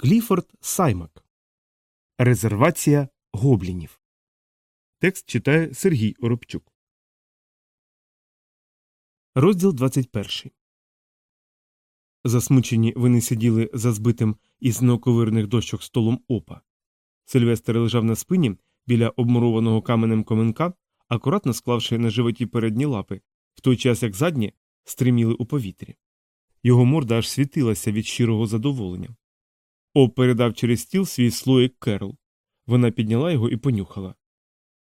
Кліфорд Саймак. Резервація гоблінів. Текст читає Сергій Оробчук. Розділ 21. Засмучені вони сиділи за збитим із неоковирних дощок столом опа. Сильвестр лежав на спині біля обмурованого каменем коменка, акуратно склавши на животі передні лапи, в той час як задні стриміли у повітрі. Його морда аж світилася від щирого задоволення. Об передав через стіл свій слоїк Керол. Вона підняла його і понюхала.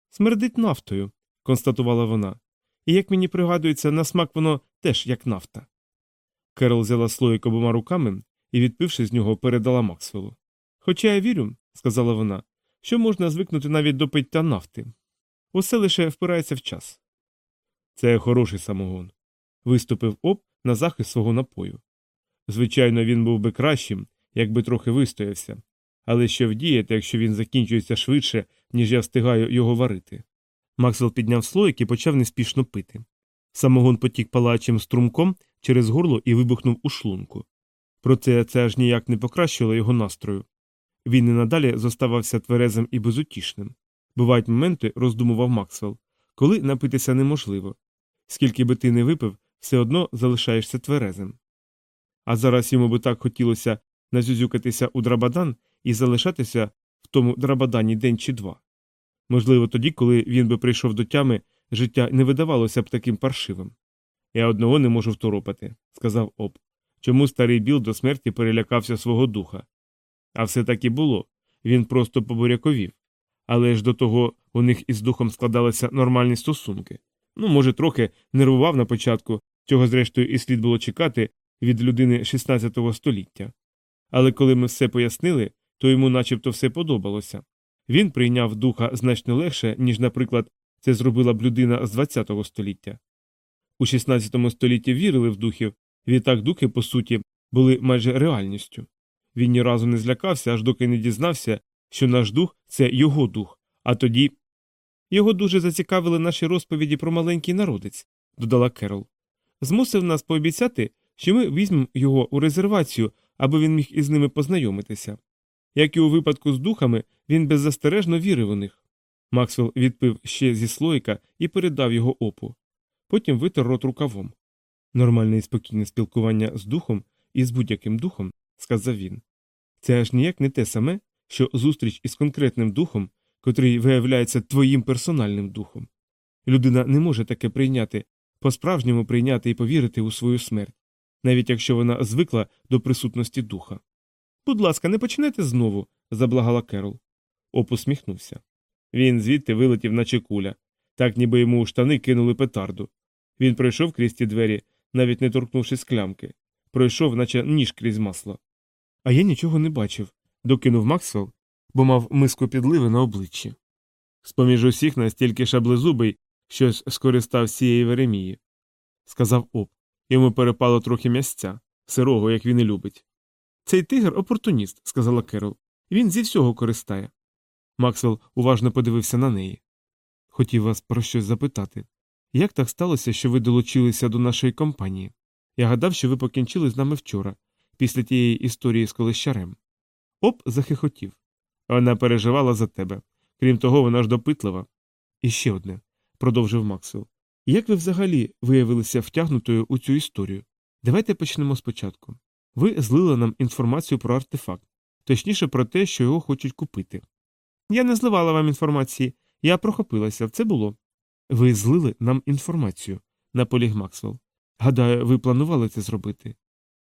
Смердить нафтою, констатувала вона, і як мені пригадується, на смак воно теж як нафта. Керол взяла слоїк обома руками і, відпивши з нього, передала Максвеллу. Хоча я вірю, сказала вона, що можна звикнути навіть до пиття нафти. Усе лише впирається в час. Це хороший самогон. Виступив об на захист свого напою. Звичайно, він був би кращим, якби трохи вистоявся, але що вдіяти, якщо він закінчується швидше, ніж я встигаю його варити. Максвелл підняв слоїк і почав неспішно пити. Самогон потік палачим струмком через горло і вибухнув у шлунку. Проте це аж ніяк не покращило його настрою. Він і надалі зоставався тверезим і безутішним. Бувають моменти, роздумував Максвелл, коли напитися неможливо. Скільки би ти не випив, все одно залишаєшся тверезим. А зараз йому би так хотілося назюзюкатися у драбадан і залишатися в тому драбадані день чи два. Можливо, тоді, коли він би прийшов до тями, життя не видавалося б таким паршивим. Я одного не можу второпати, сказав Об. Чому старий Біл до смерті перелякався свого духа? А все так і було він просто побуряковів. Але ж до того у них із духом складалися нормальні стосунки. Ну, може, трохи нервував на початку, чого, зрештою, і слід було чекати від людини 16 століття. Але коли ми все пояснили, то йому начебто все подобалося. Він прийняв духа значно легше, ніж, наприклад, це зробила б людина з 20 століття. У 16 столітті вірили в духів, відтак духи, по суті, були майже реальністю. Він ні разу не злякався, аж доки не дізнався, що наш дух це його дух, а тоді. Його дуже зацікавили наші розповіді про маленький народець, додала Керол. Змусив нас пообіцяти, що ми візьмемо його у резервацію, аби він міг із ними познайомитися. Як і у випадку з духами, він беззастережно вірив у них. Максвелл відпив ще зі слоїка і передав його опу. Потім витер рот рукавом. Нормальне і спокійне спілкування з духом і з будь-яким духом, сказав він. Це аж ніяк не те саме, що зустріч із конкретним духом, котрий виявляється твоїм персональним духом. Людина не може таке прийняти, по-справжньому прийняти і повірити у свою смерть, навіть якщо вона звикла до присутності духа. Будь ласка, не починайте знову, заблагала Керол. Оп усміхнувся. Він звідти вилетів, наче куля, так ніби йому у штани кинули петарду. Він пройшов крізь ті двері, навіть не торкнувшись клямки, пройшов, наче ніж крізь масло. А я нічого не бачив, докинув Максвелл, бо мав миску підливи на обличчі. З поміж усіх настільки шаблезубий, щось скористав цієї Веремії, сказав Оп. Йому перепало трохи м'ясця, сирого, як він і любить. Цей тигр опортуніст, сказала Керол. Він зі всього користає. Максвелл уважно подивився на неї. Хотів вас про щось запитати. Як так сталося, що ви долучилися до нашої компанії? Я гадав, що ви покінчили з нами вчора, після тієї історії з колищарем. Оп захихотів. Вона переживала за тебе. Крім того, вона ж допитлива. І ще одне, продовжив Максвелл. Як ви взагалі виявилися втягнутою у цю історію? Давайте почнемо спочатку. Ви злили нам інформацію про артефакт, точніше про те, що його хочуть купити. Я не зливала вам інформації, я прохопилася, це було. Ви злили нам інформацію, наполіг Максвелл. Гадаю, ви планували це зробити.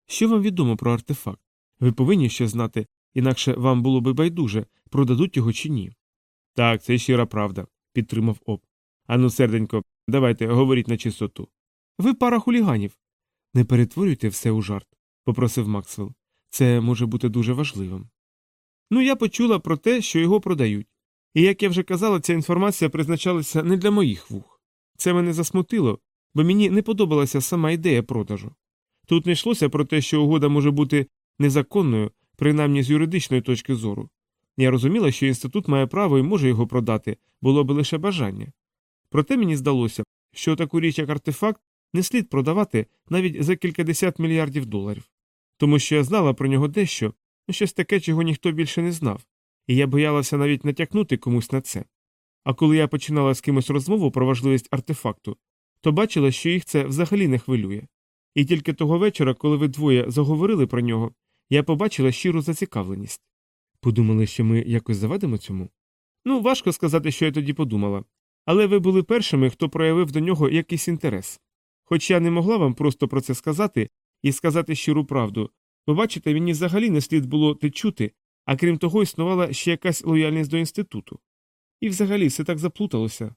Що вам відомо про артефакт? Ви повинні ще знати, інакше вам було би байдуже, продадуть його чи ні. Так, це щира правда, підтримав Об. Ану, серденько, давайте говоріть на чистоту. Ви пара хуліганів. Не перетворюйте все у жарт, попросив Максвелл. Це може бути дуже важливим. Ну, я почула про те, що його продають. І як я вже казала, ця інформація призначалася не для моїх вух. Це мене засмутило, бо мені не подобалася сама ідея продажу. Тут не йшлося про те, що угода може бути незаконною, принаймні з юридичної точки зору. Я розуміла, що інститут має право і може його продати, було б лише бажання. Проте мені здалося, що таку річ, як артефакт, не слід продавати навіть за кількадесят мільярдів доларів. Тому що я знала про нього дещо, Ну, щось таке, чого ніхто більше не знав, і я боялася навіть натякнути комусь на це. А коли я починала з кимось розмову про важливість артефакту, то бачила, що їх це взагалі не хвилює. І тільки того вечора, коли ви двоє заговорили про нього, я побачила щиру зацікавленість. Подумали, що ми якось завадимо цьому? Ну, важко сказати, що я тоді подумала. Але ви були першими, хто проявив до нього якийсь інтерес. Хоч я не могла вам просто про це сказати і сказати щиру правду, бо бачите, мені взагалі не слід було те чути, а крім того, існувала ще якась лояльність до інституту. І взагалі все так заплуталося.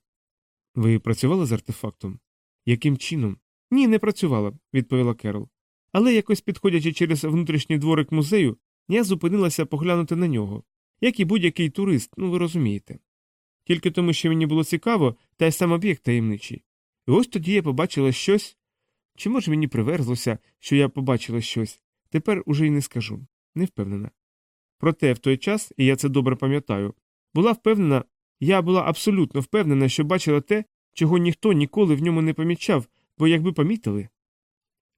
Ви працювали з артефактом? Яким чином? Ні, не працювала, відповіла Керол. Але якось підходячи через внутрішній дворик музею, я зупинилася поглянути на нього, як і будь-який турист, ну ви розумієте. Тільки тому, що мені було цікаво, та й сам об'єкт таємничий. І ось тоді я побачила щось. Чи може мені приверзлося, що я побачила щось, тепер уже й не скажу, не впевнена. Проте в той час, і я це добре пам'ятаю, була впевнена, я була абсолютно впевнена, що бачила те, чого ніхто ніколи в ньому не помічав, бо якби помітили.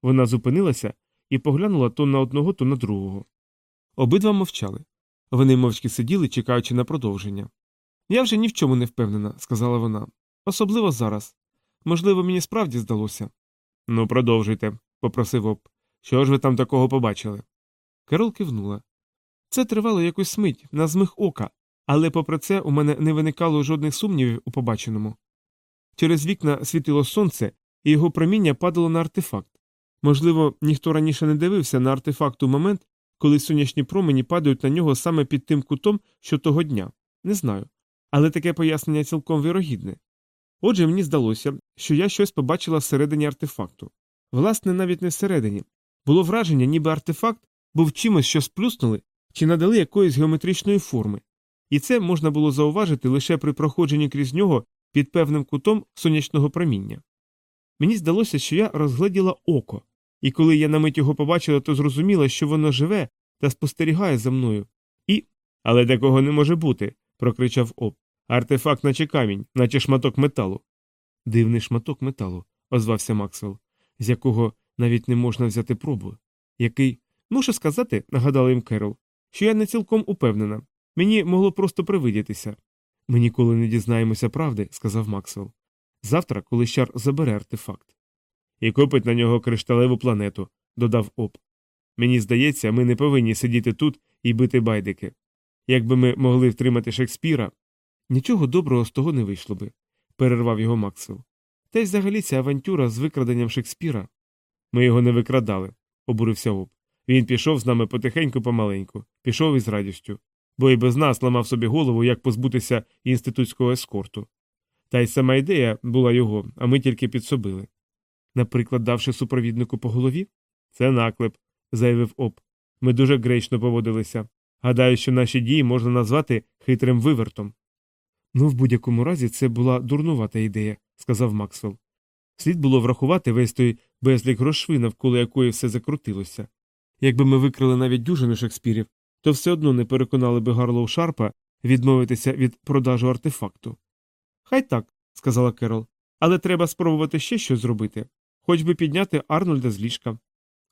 Вона зупинилася і поглянула то на одного, то на другого. Обидва мовчали. Вони мовчки сиділи, чекаючи на продовження. Я вже ні в чому не впевнена, сказала вона. Особливо зараз. Можливо, мені справді здалося. Ну, продовжуйте, попросив об. Що ж ви там такого побачили? Керол кивнула. Це тривало якусь мить, на змих ока, але попри це у мене не виникало жодних сумнівів у побаченому. Через вікна світило сонце, і його проміння падало на артефакт. Можливо, ніхто раніше не дивився на артефакт у момент, коли сонячні промені падають на нього саме під тим кутом, що того дня. Не знаю. Але таке пояснення цілком вірогідне. Отже, мені здалося, що я щось побачила всередині артефакту. Власне, навіть не всередині. Було враження, ніби артефакт був чимось, що сплюснули чи надали якоїсь геометричної форми, і це можна було зауважити лише при проходженні крізь нього під певним кутом сонячного проміння. Мені здалося, що я розгледіла око, і коли я на мить його побачила, то зрозуміла, що воно живе та спостерігає за мною. І. Але такого не може бути. прокричав Об. Артефакт, наче камінь, наче шматок металу. Дивний шматок металу, озвався Максвелл, з якого навіть не можна взяти пробу. Який. Мушу сказати, нагадала їм Керол, що я не цілком упевнена. Мені могло просто привидітися. Ми ніколи не дізнаємося правди, сказав Максвелл. Завтра, коли Щар забере артефакт. І купить на нього кришталеву планету, додав Об. Мені здається, ми не повинні сидіти тут і бити байдики. Якби ми могли втримати Шекспіра. Нічого доброго з того не вийшло би, перервав його Максвелл. Та й взагалі ця авантюра з викраденням Шекспіра. Ми його не викрадали, обурився Об. Він пішов з нами потихеньку помаленьку, пішов із радістю, бо і без нас ламав собі голову, як позбутися інститутського ескорту. Та й сама ідея була його, а ми тільки підсобили. Наприклад, давши супровіднику по голові? Це наклеп, заявив Об. Ми дуже гречно поводилися. Гадаю, що наші дії можна назвати хитрим вивертом. Ну, в будь-якому разі, це була дурнувата ідея, сказав Максвелл. Слід було врахувати весь той безлік грошви, навколо якої все закрутилося. Якби ми викрили навіть дюжину Шекспірів, то все одно не переконали би Гарлоу Шарпа відмовитися від продажу артефакту. Хай так, сказала Керол, але треба спробувати ще щось зробити, хоч би підняти Арнольда з ліжка.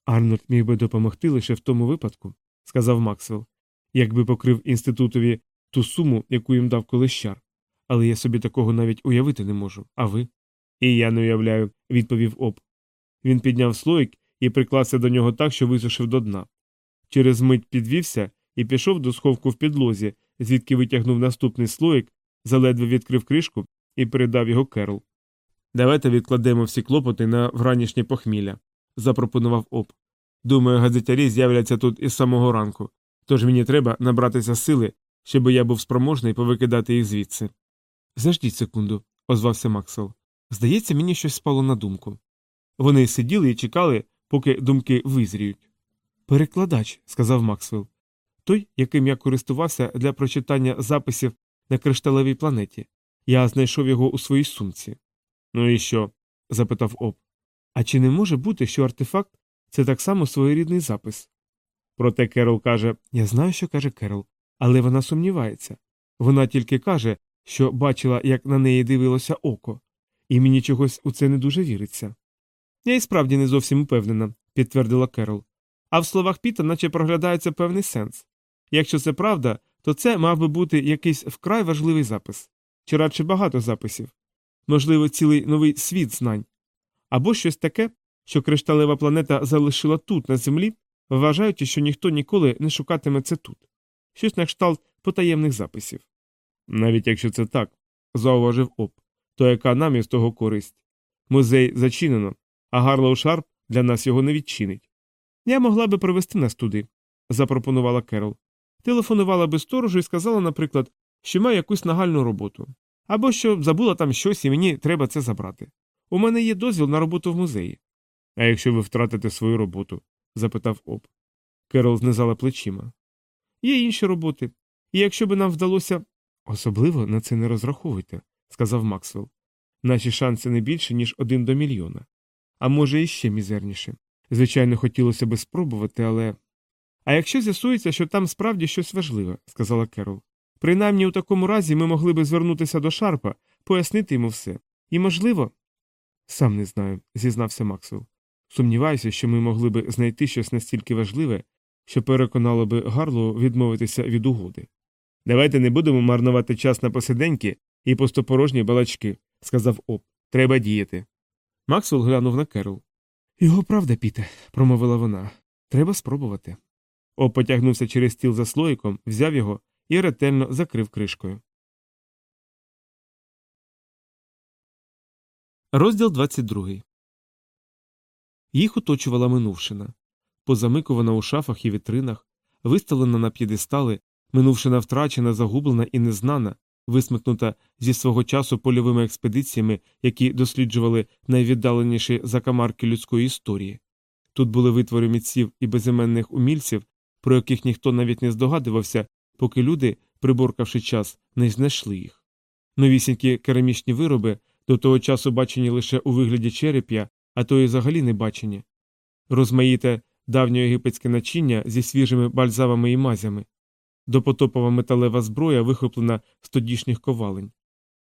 Арнольд міг би допомогти лише в тому випадку, сказав Максвелл, якби покрив інститутові ту суму, яку їм дав колищар. Але я собі такого навіть уявити не можу, а ви? І я не уявляю, відповів Об. Він підняв слоїк і приклався до нього так, що висушив до дна. Через мить підвівся і пішов до сховку в підлозі, звідки витягнув наступний слоїк, заледве відкрив кришку і передав його Керл. Давайте відкладемо всі клопоти на вранішнє похмілля, запропонував Об. Думаю, газетярі з'являться тут із самого ранку, тож мені треба набратися сили, щоб я був спроможний повикидати їх звідси. Заждіть секунду, озвався Максвелл. Здається, мені щось спало на думку. Вони сиділи і чекали, поки думки визріють. Перекладач, сказав Максвелл. Той, яким я користувався для прочитання записів на кришталевій планеті. Я знайшов його у своїй сумці. Ну і що? запитав Об. А чи не може бути, що артефакт це так само своєрідний запис? Проте Керол каже Я знаю, що каже Керол, але вона сумнівається. Вона тільки каже, що бачила, як на неї дивилося око, і мені чогось у це не дуже віриться. Я і справді не зовсім упевнена, підтвердила Керол. А в словах Піта наче проглядається певний сенс. Якщо це правда, то це мав би бути якийсь вкрай важливий запис, чи радше багато записів, можливо, цілий новий світ знань, або щось таке, що кришталева планета залишила тут, на землі, вважаючи, що ніхто ніколи не шукатиме це тут, щось на кшталт потаємних записів. Навіть якщо це так, зауважив Оп, то яка нам із того користь? Музей зачинено, а Гарлоу Шарп для нас його не відчинить. Я могла би привезти нас туди, запропонувала Керол. Телефонувала би сторожу і сказала, наприклад, що маю якусь нагальну роботу, або що забула там щось і мені треба це забрати. У мене є дозвіл на роботу в музеї. А якщо ви втратите свою роботу? запитав Об. Керол знизала плечима. Є інші роботи, і якщо би нам вдалося. Особливо на це не розраховуйте, сказав Максвелл. Наші шанси не більше, ніж один до мільйона. А може, іще мізерніше. Звичайно, хотілося би спробувати, але. А якщо з'ясується, що там справді щось важливе, сказала Керол. Принаймні у такому разі ми могли би звернутися до Шарпа, пояснити йому все. І, можливо. Сам не знаю, зізнався Максвелл. Сумніваюся, що ми могли би знайти щось настільки важливе, що переконало би Гарлоу відмовитися від угоди. Давайте не будемо марнувати час на посиденьки і пустопорожні балачки, сказав Оп. Треба діяти. Максвелл глянув на Керол. Його правда, Піте, промовила вона. Треба спробувати. Оп потягнувся через стіл за слоїком, взяв його і ретельно закрив кришкою. Розділ 22. Їх оточувала минувшина. Позамикувана у шафах і вітринах, виставлена на п'єдестали, минувшина втрачена, загублена і незнана, висмикнута зі свого часу польовими експедиціями, які досліджували найвіддаленіші закамарки людської історії. Тут були витвори митців і безіменних умільців, про яких ніхто навіть не здогадувався, поки люди, приборкавши час, не знайшли їх. Новісінькі керамічні вироби, до того часу бачені лише у вигляді череп'я, а то й взагалі не бачені, розмаїте давньоєгипетське начиння зі свіжими бальзавами і мазями, допотопова металева зброя, вихоплена з тодішніх ковалень,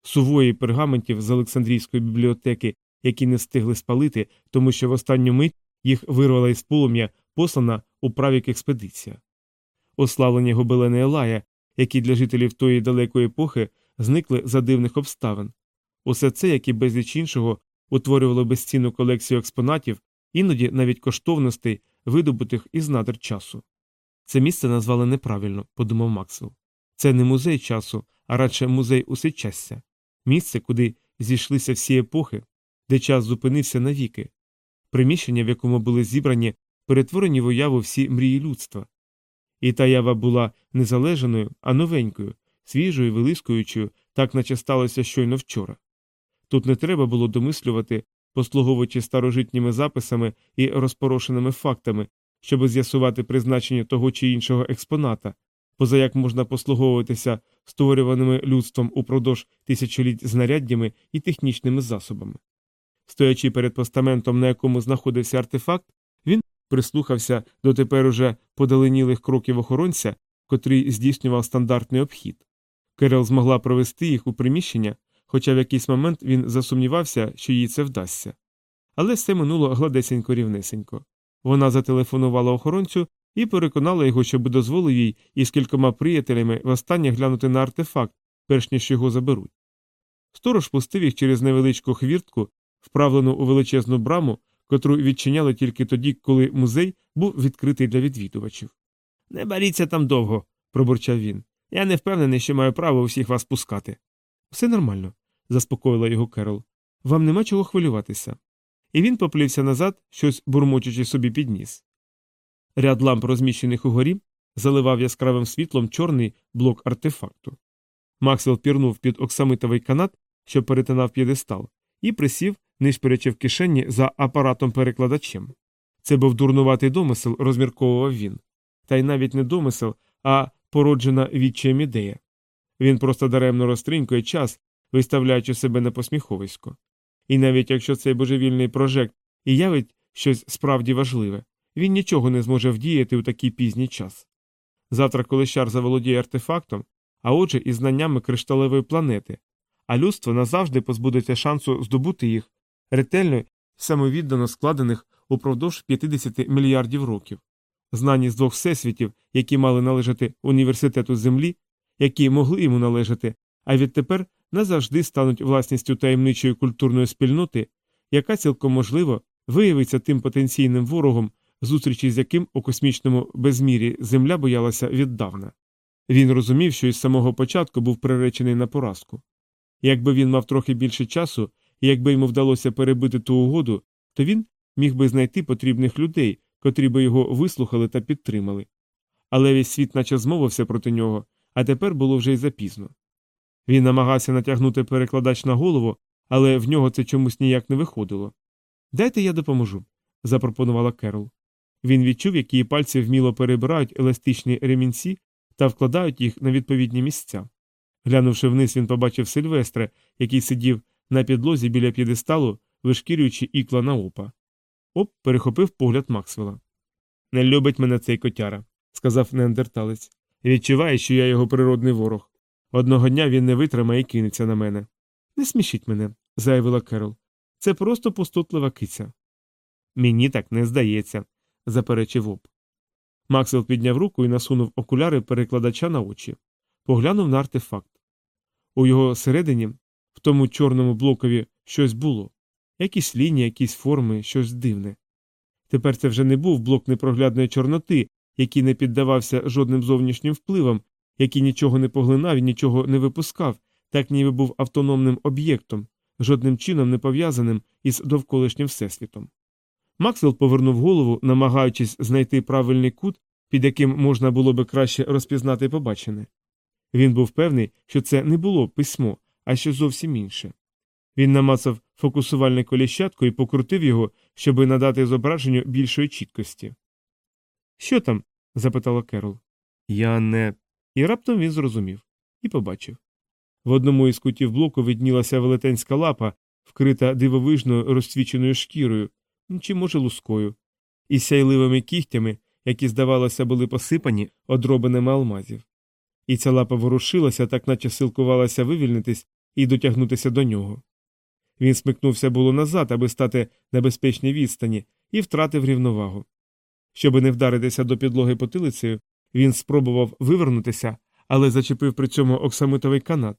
сувої пергаментів з Олександрійської бібліотеки, які не встигли спалити, тому що в останню мить їх вирвала із полум'я послана у правік експедиція, ославлені гобелени Елая, які для жителів тої далекої епохи зникли за дивних обставин. Усе це, як і безліч іншого, утворювало безцінну колекцію експонатів, іноді навіть коштовностей, видобутих із надр часу. Це місце назвали неправильно, подумав Максвелл. Це не музей часу, а радше музей усечастя, місце, куди зійшлися всі епохи, де час зупинився навіки, приміщення, в якому були зібрані, перетворені в уяву всі мрії людства. І та ява була незалежною, а новенькою, свіжою, вилискуючою, так наче сталося щойно вчора. Тут не треба було домислювати, послуговуючи старожитніми записами і розпорошеними фактами, щоб з'ясувати призначення того чи іншого експоната, поза як можна послуговуватися створюваними людством упродовж тисячоліть знаряддями і технічними засобами. Стоячи перед постаментом, на якому знаходився артефакт, він прислухався до тепер уже подаленілих кроків охоронця, котрий здійснював стандартний обхід. Керел змогла провести їх у приміщення, хоча в якийсь момент він засумнівався, що їй це вдасться. Але все минуло гладесенько рівнесенько. Вона зателефонувала охоронцю і переконала його, щоб дозволив їй із кількома приятелями востаннє глянути на артефакт, перш ніж його заберуть. Сторож пустив їх через невеличку хвіртку, вправлену у величезну браму, котру відчиняли тільки тоді, коли музей був відкритий для відвідувачів. Не боріться там довго, пробурчав він. Я не впевнений, що маю право усіх вас пускати. Все нормально, заспокоїла його Керол. Вам нема чого хвилюватися. І він поплівся назад, щось бурмочучи собі під ніс. Ряд ламп, розміщених угорі, заливав яскравим світлом чорний блок артефакту. Максвелл пірнув під оксамитовий канат, що перетинав п'єдестал, і присів, нишпирячи в кишені за апаратом перекладачем. Це був дурнуватий домисел, розмірковував він. Та й навіть не домисел, а породжена відчаєм ідея. Він просто даремно розтринькує час, виставляючи себе на посміховисько. І навіть якщо цей божевільний прожект і явить щось справді важливе, він нічого не зможе вдіяти у такий пізній час. Завтра, коли Щар заволодіє артефактом, а отже, і знаннями кришталевої планети, а людство назавжди позбудеться шансу здобути їх ретельно самовіддано складених упродовж 50 мільярдів років. знані з двох всесвітів, які мали належати університету землі, які могли йому належати, а відтепер назавжди стануть власністю таємничої культурної спільноти, яка цілком можливо виявиться тим потенційним ворогом, зустрічі з яким у космічному безмірі Земля боялася віддавна. Він розумів, що із самого початку був приречений на поразку. Якби він мав трохи більше часу, і якби йому вдалося перебити ту угоду, то він міг би знайти потрібних людей, котрі би його вислухали та підтримали. Але весь світ наче змовився проти нього, а тепер було вже й запізно. Він намагався натягнути перекладач на голову, але в нього це чомусь ніяк не виходило. Дайте я допоможу, запропонувала Керол. Він відчув, як її пальці вміло перебирають еластичні ремінці та вкладають їх на відповідні місця. Глянувши вниз, він побачив Сильвестре, який сидів на підлозі біля п'єдесталу, вишкірюючи ікла на опа. Оп перехопив погляд Максвелла. Не любить мене цей котяра, сказав неандерталець. Відчуває, що я його природний ворог. Одного дня він не витримає і кинеться на мене. Не смішіть мене, заявила Керол. Це просто пустотлива киця. Мені так не здається, заперечив Оп. Максвелл підняв руку і насунув окуляри перекладача на очі, поглянув на артефакт. У його середині, в тому чорному блокові, щось було якісь лінії, якісь форми, щось дивне. Тепер це вже не був блок непроглядної чорноти, який не піддавався жодним зовнішнім впливам, який нічого не поглинав і нічого не випускав, так ніби був автономним об'єктом, жодним чином не пов'язаним із довколишнім всесвітом. Максвелл повернув голову, намагаючись знайти правильний кут, під яким можна було би краще розпізнати побачене. Він був певний, що це не було письмо, а щось зовсім інше. Він намацав фокусувальне коліщатко і покрутив його, щоби надати зображенню більшої чіткості. Що там? запитала Керол. Я не. І раптом він зрозумів і побачив. В одному із кутів блоку виднілася велетенська лапа, вкрита дивовижною розсвіченою шкірою, чи, може, лускою, із сяйливими кігтями, які, здавалося, були посипані одробинами алмазів. І ця лапа ворушилася, так наче силкувалася вивільнитись і дотягнутися до нього. Він смикнувся було назад, аби стати на безпечній відстані, і втратив рівновагу. Щоби не вдаритися до підлоги потилицею, він спробував вивернутися, але зачепив при цьому оксамитовий канат,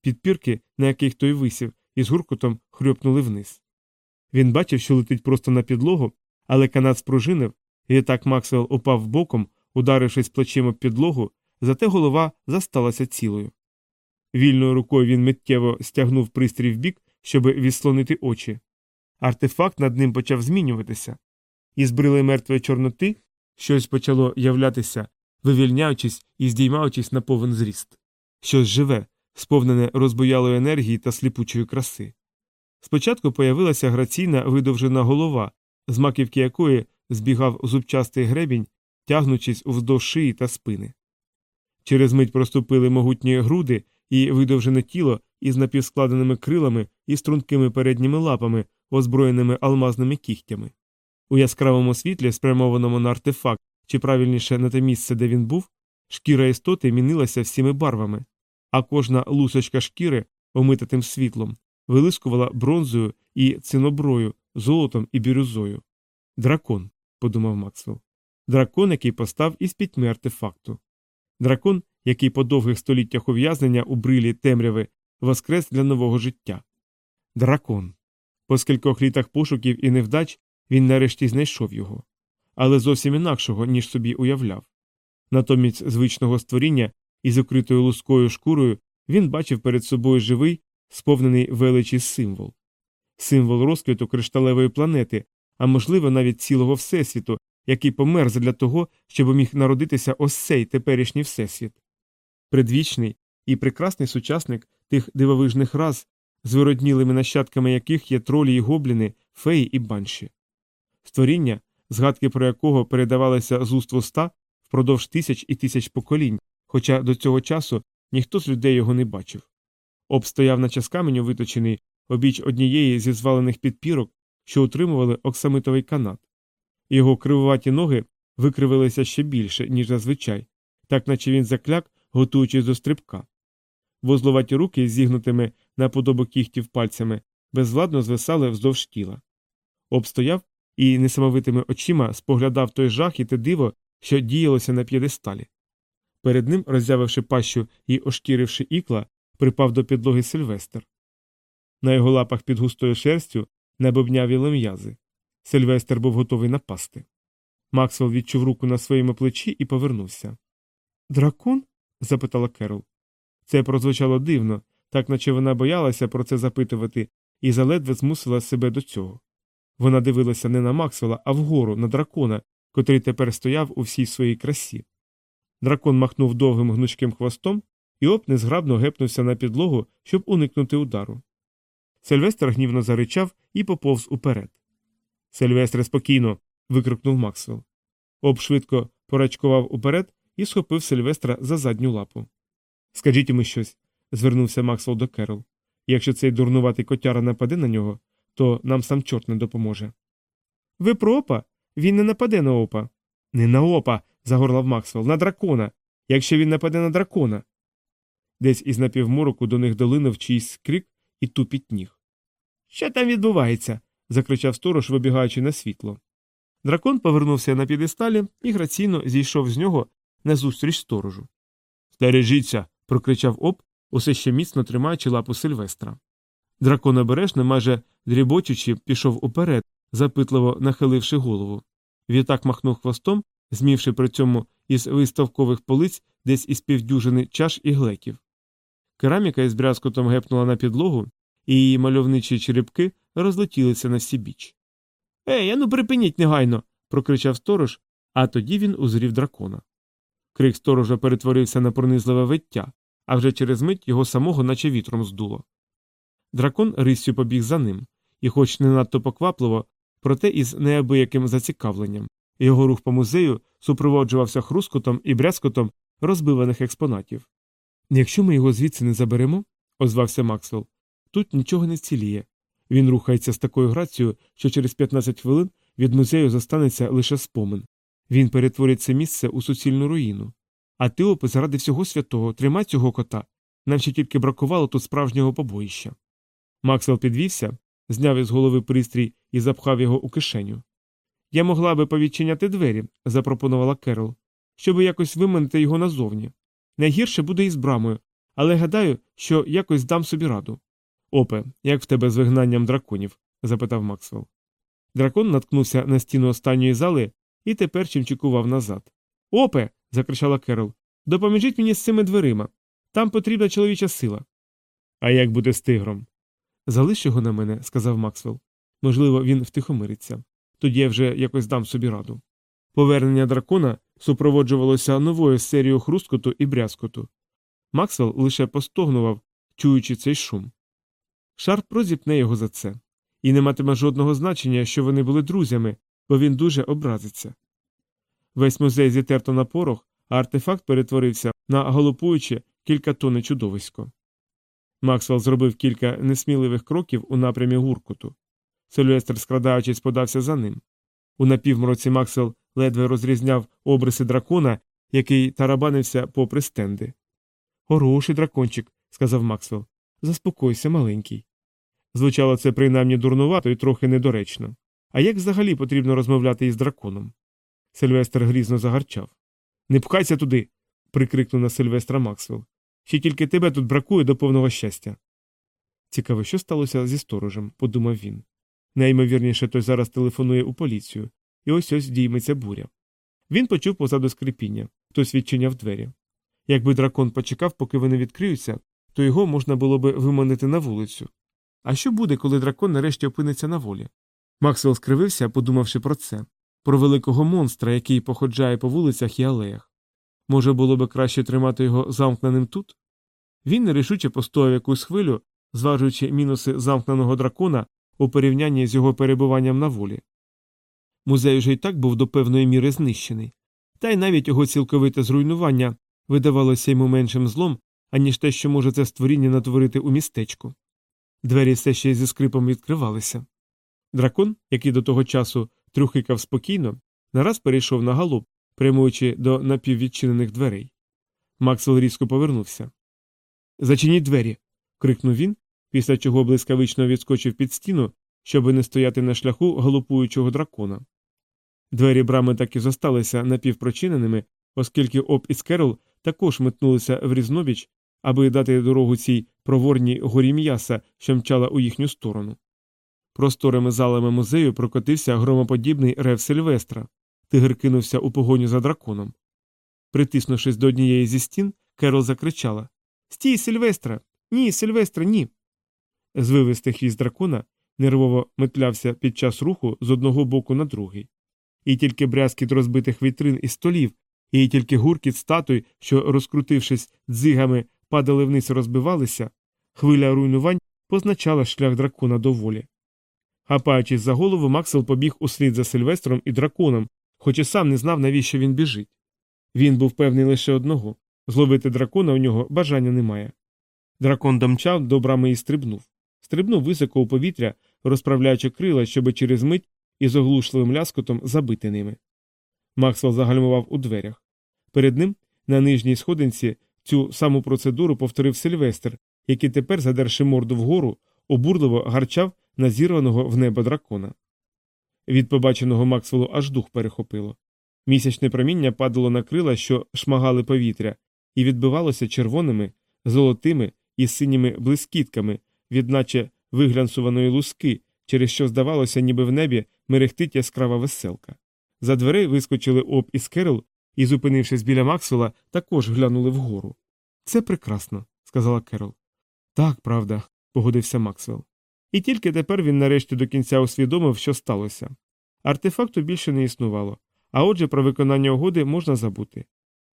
підпірки, на яких той висів, і з гуркотом хрюпнули вниз. Він бачив, що летить просто на підлогу, але канат спружинив, і так Максвелл упав боком, ударившись плечима об підлогу, зате голова засталася цілою. Вільною рукою він миттєво стягнув пристрій вбік, щоб відслонити очі. Артефакт над ним почав змінюватися. Із брили мертвої чорноти щось почало являтися, вивільняючись і здіймаючись на повен зріст. Щось живе, сповнене розбоялої енергії та сліпучої краси. Спочатку появилася граційна видовжена голова, з маківки якої збігав зубчастий гребінь, тягнучись уздовж шиї та спини. Через мить проступили могутні груди і видовжене тіло із напівскладеними крилами і стрункими передніми лапами, озброєними алмазними кігтями. У яскравому світлі, спрямованому на артефакт, чи правильніше на те місце, де він був, шкіра істоти мінилася всіми барвами, а кожна лусочка шкіри, омита тим світлом, вилискувала бронзою і циноброю, золотом і бірюзою. Дракон, подумав Максвелл. Дракон, який постав із пітьми артефакту. Дракон, який по довгих століттях ув'язнення у брилі темряви воскрес для нового життя. Дракон. По скількох літах пошуків і невдач він нарешті знайшов його, але зовсім інакшого, ніж собі уявляв. Натомість звичного створіння із укритою лускою шкурою він бачив перед собою живий, сповнений величі символ, символ розквіту кришталевої планети, а можливо, навіть цілого всесвіту, який помер задля того, щоб міг народитися ось цей теперішній всесвіт. Предвічний і прекрасний сучасник тих дивовижних рас, з вироднілими нащадками яких є тролі й гобліни, феї і банші. Створіння, згадки про якого передавалися з уст в уста впродовж тисяч і тисяч поколінь, хоча до цього часу ніхто з людей його не бачив. Обстояв наче з каменю виточений обіч однієї зі звалених підпірок, що утримували оксамитовий канат. Його кривуваті ноги викривилися ще більше, ніж зазвичай, так наче він закляк, готуючись до стрибка. Возловаті руки, зігнутими на подобу кігтів пальцями, безвладно звисали вздовж тіла. Обстояв і несамовитими очима споглядав той жах і те диво, що діялося на п'єдесталі. Перед ним, роззявивши пащу і ошкіривши ікла, припав до підлоги Сильвестр. На його лапах під густою шерстю набобнявіли м'язи. Сильвестр був готовий напасти. Максвелл відчув руку на своєму плечі і повернувся. Дракон? запитала Керол. Це прозвучало дивно, так наче вона боялася про це запитувати, і заледве змусила себе до цього. Вона дивилася не на Максвелла, а вгору, на дракона, котрий тепер стояв у всій своїй красі. Дракон махнув довгим гнучким хвостом, і оп незграбно гепнувся на підлогу, щоб уникнути удару. Сильвестр гнівно заричав і поповз уперед. Сильвестре, спокійно. викрикнув Максвелл. Об швидко порачкував уперед і схопив Сильвестра за задню лапу. Скажіть йому щось, звернувся Максвелл до Керол. Якщо цей дурнуватий котяра нападе на нього, то нам сам чорт не допоможе. Ви про опа? Він не нападе на опа. Не на опа. загорлав Максвелл, на дракона. Якщо він нападе на дракона. Десь із напівмороку до них долинув чийсь крик і тупіт ніг. Що там відбувається? закричав сторож, вибігаючи на світло. Дракон повернувся на підесталі і граційно зійшов з нього назустріч сторожу. Стережіться. прокричав оп, усе ще міцно тримаючи лапу Сильвестра. Дракон обережно, майже дріботючи, пішов уперед, запитливо нахиливши голову. Відтак махнув хвостом, змівши при цьому із виставкових полиць десь із півдюжини чаш і глеків. Кераміка із брязкотом гепнула на підлогу, і її мальовничі черепки розлетілися на всі біч. Ей, ану припиніть негайно. прокричав сторож, а тоді він узрів дракона. Крик сторожа перетворився на пронизливе виття, а вже через мить його самого, наче вітром здуло. Дракон риссю побіг за ним, і, хоч не надто поквапливо, проте із неабияким зацікавленням. Його рух по музею супроводжувався хрускотом і брязкотом розбиваних експонатів. Якщо ми його звідси не заберемо, озвався Максвелл, тут нічого не ціліє. Він рухається з такою грацією, що через 15 хвилин від музею зостанеться лише спомин. Він перетворить це місце у суцільну руїну. А ти, опи, заради всього святого, тримай цього кота. Нам ще тільки бракувало тут справжнього побоїща. Максвелл підвівся, зняв із голови пристрій і запхав його у кишеню. Я могла би повідчиняти двері, запропонувала Керол, щоб якось виманити його назовні. Найгірше буде із брамою, але гадаю, що якось дам собі раду. Опе, як в тебе з вигнанням драконів? запитав Максвелл. Дракон наткнувся на стіну останньої зали і тепер чимчикував назад. Опе. закричала Керол. Допоможіть мені з цими дверима. Там потрібна чоловіча сила. А як буде з тигром? Залиш його на мене, сказав Максвелл. Можливо, він втихомириться. Тоді я вже якось дам собі раду. Повернення дракона супроводжувалося новою серією хрусткоту і брязкоту. Максвелл лише постогнував, чуючи цей шум. Шарп розіпне його за це, і не матиме жодного значення, що вони були друзями, бо він дуже образиться. Весь музей зітерто на порох, а артефакт перетворився на галопуюче кількатонне чудовисько. Максвелл зробив кілька несміливих кроків у напрямі гуркоту. Сильвестр, скрадаючись, подався за ним. У напівмроці Максвелл ледве розрізняв обриси дракона, який тарабанився попри стенди. Хороший дракончик, сказав Максвелл. Заспокойся, маленький. Звучало це принаймні дурнувато і трохи недоречно. А як взагалі потрібно розмовляти із драконом? Сильвестр грізно загарчав. Не пхайся туди. прикрикнув на Сильвестра Максвелл. Ще тільки тебе тут бракує до повного щастя. Цікаво, що сталося зі сторожем, подумав він. Найімовірніше, той зараз телефонує у поліцію, і ось ось дійметься буря. Він почув позаду скрипіння, хтось відчиняв двері. Якби дракон почекав, поки вони відкриються, то його можна було би виманити на вулицю. А що буде, коли дракон нарешті опиниться на волі? Максвелл скривився, подумавши про це, про великого монстра, який походжає по вулицях і алеях. Може, було би краще тримати його замкненим тут? Він нерішуче постояв якусь хвилю, зважуючи мінуси замкненого дракона у порівнянні з його перебуванням на волі. Музей уже й так був до певної міри знищений, та й навіть його цілковите зруйнування видавалося йому меншим злом, аніж те, що може це створіння натворити у містечку. Двері все ще зі скрипом відкривалися. Дракон, який до того часу трюхикав спокійно, нараз перейшов на галоп, прямуючи до напіввідчинених дверей. Максвелл різко повернувся. Зачиніть двері. крикнув він, після чого блискавично відскочив під стіну, щоби не стояти на шляху галопуючого дракона. Двері брами так і зосталися напівпрочиненими, оскільки Об і Скерол також метнулися в різнобіч, аби дати дорогу цій проворній горі м'яса, що мчала у їхню сторону. Просторими залами музею прокотився громоподібний рев Сильвестра. Тигр кинувся у погоню за драконом. Притиснувшись до однієї зі стін, Керол закричала Стій, Сильвестра! Ні, Сильвестра, ні. Звивистий хвіст дракона нервово метлявся під час руху з одного боку на другий. І тільки брязкіт розбитих вітрин і столів, і тільки гуркіт статуй, що, розкрутившись дзигами, падали вниз і розбивалися, хвиля руйнувань позначала шлях дракона до волі. Хапаючись за голову, Максвелл побіг услід за Сильвестром і драконом, хоч і сам не знав, навіщо він біжить. Він був певний лише одного зловити дракона у нього бажання немає. Дракон домчав до брами і стрибнув. Стрибнув високо у повітря, розправляючи крила, щоби через мить із оглушливим ляскотом забити ними. Максвелл загальмував у дверях. Перед ним, на нижній сходинці, цю саму процедуру повторив Сильвестр, який тепер, задерши морду вгору, обурливо гарчав на зірваного в небо дракона. Від побаченого Максвеллу аж дух перехопило. Місячне проміння падало на крила, що шмагали повітря, і відбивалося червоними, золотими і синіми блискітками, від наче виглянсуваної луски, через що здавалося, ніби в небі мерехтить яскрава веселка. За дверей вискочили Об і Скерл і, зупинившись біля Максвелла, також глянули вгору. Це прекрасно, сказала Керол. Так, правда, погодився Максвелл. І тільки тепер він нарешті до кінця усвідомив, що сталося. Артефакту більше не існувало, а отже, про виконання угоди можна забути.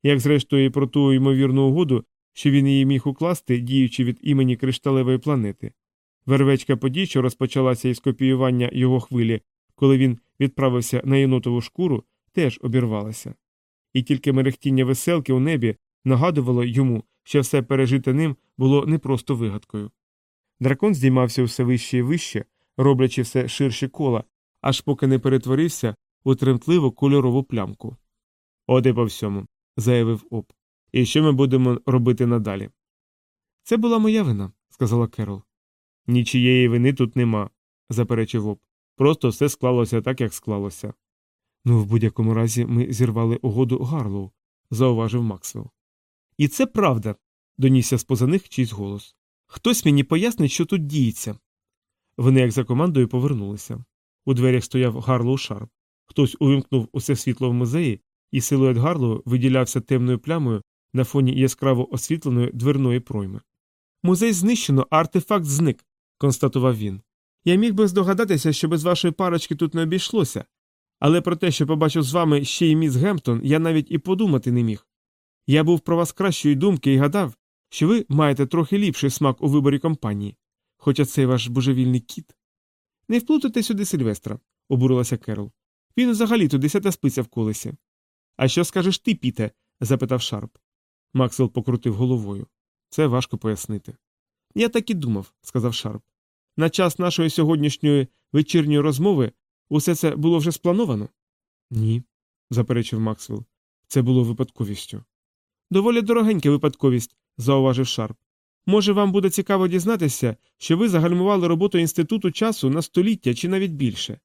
Як зрештою і про ту ймовірну угоду, що він її міг укласти, діючи від імені кришталевої планети. Вервечка подій, що розпочалася із копіювання його хвилі, коли він відправився на єнотову шкуру, теж обірвалася. І тільки мерехтіння веселки у небі нагадувало йому, що все пережите ним було не просто вигадкою. Дракон здіймався усе вище і вище, роблячи все ширші кола, аж поки не перетворився у тремтливу кольорову плямку. От і по всьому, заявив Об. І що ми будемо робити надалі? Це була моя вина, сказала Керол. Нічієї вини тут нема, заперечив Оп. Просто все склалося так, як склалося. Ну, в будь-якому разі ми зірвали угоду Гарлоу, зауважив Максвелл. І це правда, донісся з-поза них чийсь голос. Хтось мені пояснить, що тут діється. Вони, як за командою, повернулися. У дверях стояв Гарлоу Шарп. Хтось увімкнув усе світло в музеї, і силует Гарлоу виділявся темною плямою на фоні яскраво освітленої дверної пройми. Музей знищено, а артефакт зник, констатував він. Я міг би здогадатися, що без вашої парочки тут не обійшлося, але про те, що побачив з вами ще й міс Гемптон, я навіть і подумати не міг. Я був про вас кращої думки і гадав, що ви маєте трохи ліпший смак у виборі компанії, хоча цей ваш божевільний кіт. Не вплутайте сюди Сильвестра, обурилася Керол. Він взагалі то десята спиця в колесі. А що скажеш ти, піте? запитав Шарп. Максвелл покрутив головою. Це важко пояснити. Я так і думав, сказав Шарп. На час нашої сьогоднішньої вечірньої розмови усе це було вже сплановано? Ні, заперечив Максвелл. Це було випадковістю. Доволі дорогенька випадковість, зауважив Шарп. Може, вам буде цікаво дізнатися, що ви загальмували роботу інституту часу на століття чи навіть більше.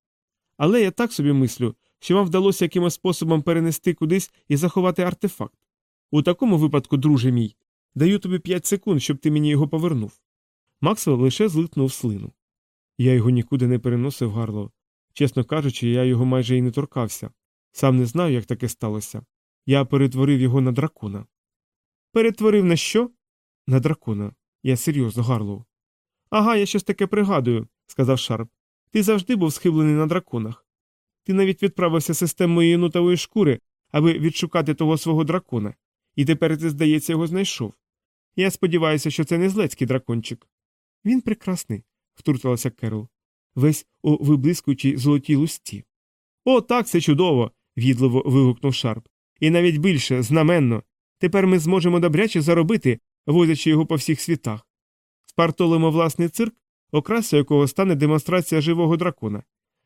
Але я так собі мислю, що вам вдалося якимось способом перенести кудись і заховати артефакт. У такому випадку, друже мій, даю тобі п'ять секунд, щоб ти мені його повернув. Максвелл лише глитнув слину. Я його нікуди не переносив, Гарлоу. Чесно кажучи, я його майже і не торкався. Сам не знаю, як таке сталося. Я перетворив його на дракона. Перетворив на що? На дракона. Я серйозно, Гарлоу. Ага, я щось таке пригадую, сказав Шарп. Ти завжди був схиблений на драконах. Ти навіть відправився системою єнотової шкури, аби відшукати того свого дракона, і тепер ти, здається, його знайшов. Я сподіваюся, що це не злецький дракончик. Він прекрасний, втрутилася Керол. Весь у виблискуючій золотій лусці. О, так, це чудово. в'їдливо вигукнув Шарп. І навіть більше, знаменно. Тепер ми зможемо добряче заробити, возячи його по всіх світах. Спартолимо власний цирк, окрасою якого стане демонстрація живого дракона.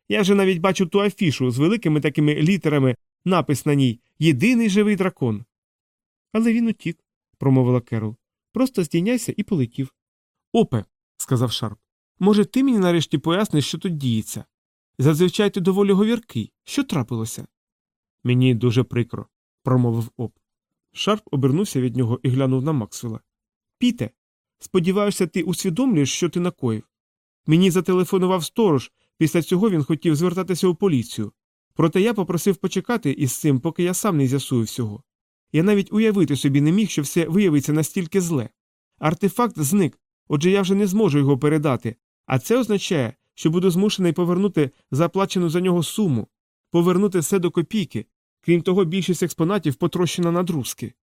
Я вже навіть бачу ту афішу з великими такими літерами, напис на ній Єдиний живий дракон. Але він утік, промовила Керол. Просто здійнявся і полетів. Опе, сказав Шарп. Може, ти мені нарешті поясниш, що тут діється? Зазвичай ти доволі говіркий. Що трапилося? Мені дуже прикро, промовив Оп. Шарп обернувся від нього і глянув на Максвелла. Піте, сподіваюся, ти усвідомлюєш, що ти накоїв. Мені зателефонував сторож, після цього він хотів звертатися у поліцію. Проте я попросив почекати із цим, поки я сам не з'ясую всього. Я навіть уявити собі не міг, що все виявиться настільки зле. Артефакт зник, отже я вже не зможу його передати, а це означає, що буду змушений повернути заплачену за нього суму, повернути все до копійки. Крім того, більшість експонатів потрощена на друзки.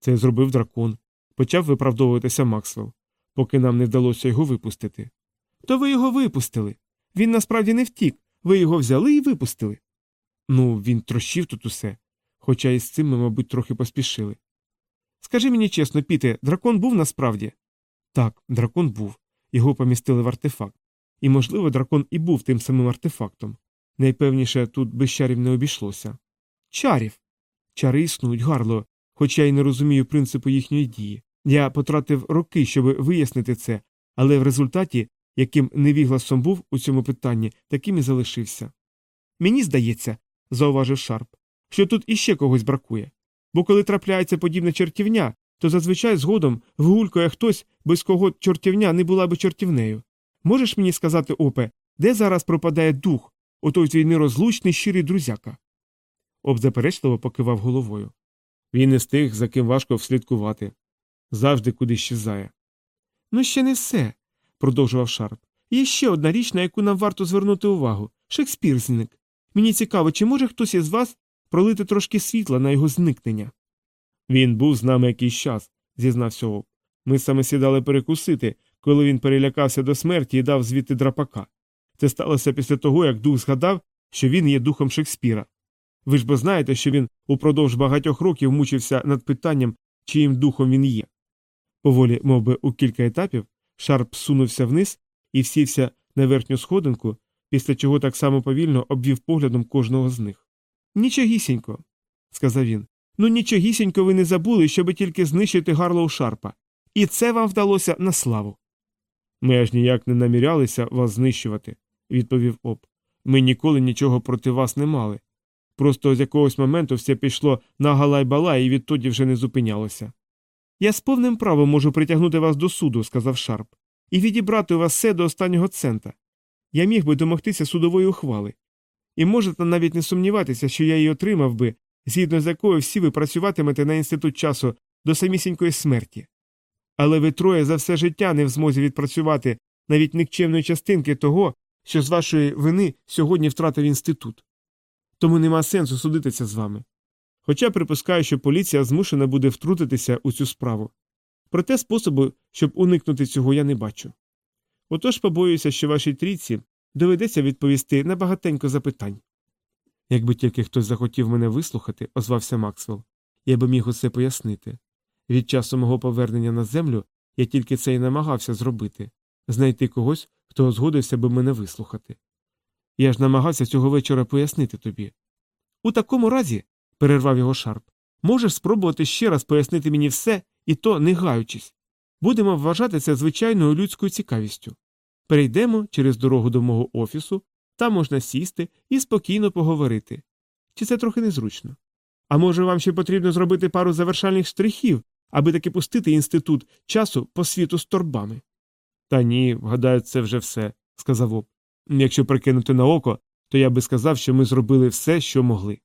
Це зробив дракон. Почав виправдовуватися Максвелл, поки нам не вдалося його випустити. То ви його випустили. Він насправді не втік, ви його взяли і випустили. Ну, він трощив тут усе, хоча із цим ми, мабуть, трохи поспішили. Скажи мені чесно, Піте, дракон був насправді? Так, дракон був. Його помістили в артефакт. І, можливо, дракон і був тим самим артефактом. Найпевніше, тут без чарів не обійшлося. Чарів. Чари існують, Гарлоу, хоча й не розумію принципу їхньої дії. Я потратив роки, щоб вияснити це, але в результаті, яким невігласом був у цьому питанні, таким і залишився. Мені здається, зауважив Шарп, що тут іще когось бракує. Бо коли трапляється подібна чортівня, то зазвичай згодом вигулькає хтось, без кого чортівня не була би чортівнею. Можеш мені сказати, Опе, де зараз пропадає дух, отой твій нерозлучний щирий друзяка? Оп заперечливо покивав головою. Він із тих, за ким важко вслідкувати. Завжди кудись щезає. Ну, ще не все, продовжував Шарп. Є ще одна річ, на яку нам варто звернути увагу Шекспір зник. Мені цікаво, чи може хтось із вас пролити трошки світла на його зникнення. Він був з нами якийсь час, зізнався Оп. Ми саме сідали перекусити, коли він перелякався до смерті і дав звідти драпака. Це сталося після того, як дух згадав, що він є духом Шекспіра. Ви ж бо знаєте, що він упродовж багатьох років мучився над питанням, чиїм духом він є. Поволі, мов би, у кілька етапів, Шарп сунувся вниз і всівся на верхню сходинку, після чого так само повільно обвів поглядом кожного з них. Нічогісінько, сказав він. Ну нічогісінько ви не забули, щоби тільки знищити Гарлоу Шарпа. І це вам вдалося на славу. Ми аж ніяк не намірялися вас знищувати, відповів Оп. Ми ніколи нічого проти вас не мали. Просто з якогось моменту все пішло на галай-балай і відтоді вже не зупинялося. Я з повним правом можу притягнути вас до суду, сказав Шарп, і відібрати у вас все до останнього цента. Я міг би домогтися судової ухвали. І можете навіть не сумніватися, що я її отримав би, згідно з якою всі ви працюватимете на інститут часу до самісінької смерті. Але ви троє за все життя не в змозі відпрацювати навіть нікчемної частинки того, що з вашої вини сьогодні втратив інститут. Тому нема сенсу судитися з вами. Хоча припускаю, що поліція змушена буде втрутитися у цю справу. Проте способу, щоб уникнути цього, я не бачу. Отож побоююся, що вашій трійці доведеться відповісти на багатенько запитань. Якби тільки хтось захотів мене вислухати, озвався Максвелл, я би міг усе пояснити. Від часу мого повернення на землю я тільки це й намагався зробити знайти когось, хто згодився би мене вислухати. Я ж намагався цього вечора пояснити тобі. У такому разі, перервав його Шарп, можеш спробувати ще раз пояснити мені все, і то не гаючись. Будемо вважати це звичайною людською цікавістю. Перейдемо через дорогу до мого офісу, там можна сісти і спокійно поговорити. Чи це трохи незручно? А може, вам ще потрібно зробити пару завершальних штрихів, аби таки пустити інститут часу по світу з торбами? Та ні, вгадаю, це вже все, сказав Об. Якщо прикинути на око, то я би сказав, що ми зробили все, що могли.